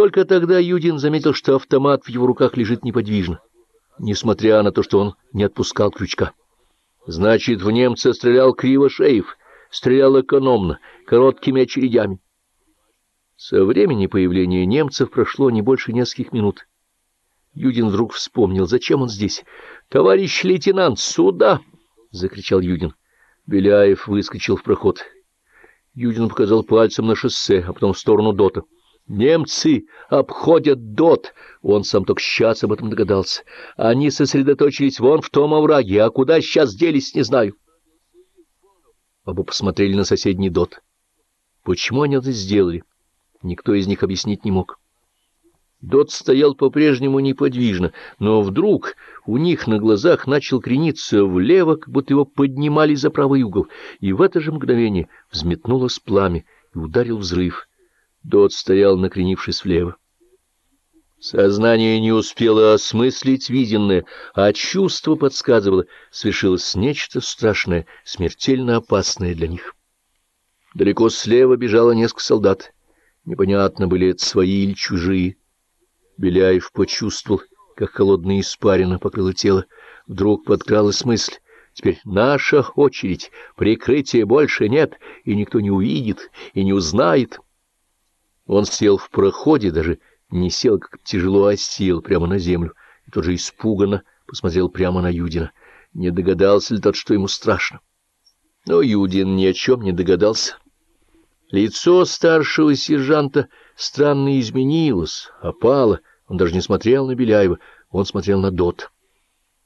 Только тогда Юдин заметил, что автомат в его руках лежит неподвижно, несмотря на то, что он не отпускал крючка. Значит, в немца стрелял Кривошеев, стрелял экономно, короткими очередями. Со времени появления немцев прошло не больше нескольких минут. Юдин вдруг вспомнил, зачем он здесь. — Товарищ лейтенант, сюда! — закричал Юдин. Беляев выскочил в проход. Юдин показал пальцем на шоссе, а потом в сторону ДОТа. «Немцы обходят ДОТ!» Он сам только сейчас об этом догадался. «Они сосредоточились вон в том овраге, а куда сейчас делись, не знаю». Оба посмотрели на соседний ДОТ. Почему они это сделали? Никто из них объяснить не мог. Дот стоял по-прежнему неподвижно, но вдруг у них на глазах начал крениться влево, как будто его поднимали за правый угол, и в это же мгновение взметнулось пламя и ударил взрыв. Дот стоял, накренившись влево. Сознание не успело осмыслить виденное, а чувство подсказывало, свершилось нечто страшное, смертельно опасное для них. Далеко слева бежало несколько солдат. Непонятно, были это свои или чужие. Беляев почувствовал, как холодная испарина покрыла тело. Вдруг подкралась мысль. Теперь наша очередь, прикрытия больше нет, и никто не увидит и не узнает. Он сел в проходе, даже не сел, как тяжело осел прямо на землю, и тоже испуганно посмотрел прямо на Юдина. Не догадался ли тот, что ему страшно? Но Юдин ни о чем не догадался. Лицо старшего сержанта странно изменилось, опало, он даже не смотрел на Беляева, он смотрел на Дот.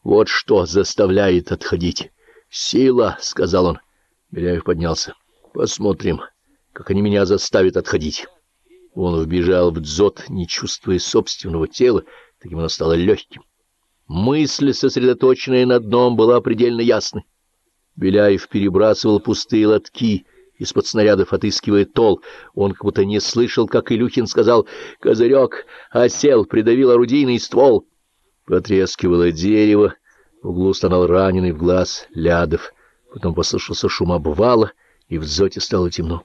«Вот что заставляет отходить. Сила», — сказал он. Беляев поднялся. «Посмотрим, как они меня заставят отходить». Он вбежал в дзот, не чувствуя собственного тела, таким оно стало легким. Мысль, сосредоточенная на дном, была предельно ясной. Беляев перебрасывал пустые лотки из-под снарядов отыскивая тол. Он как будто не слышал, как Илюхин сказал «Козырек осел, придавил орудийный ствол». Потрескивало дерево, в углу стонал раненый в глаз Лядов. Потом послышался шум обвала, и в дзоте стало темно.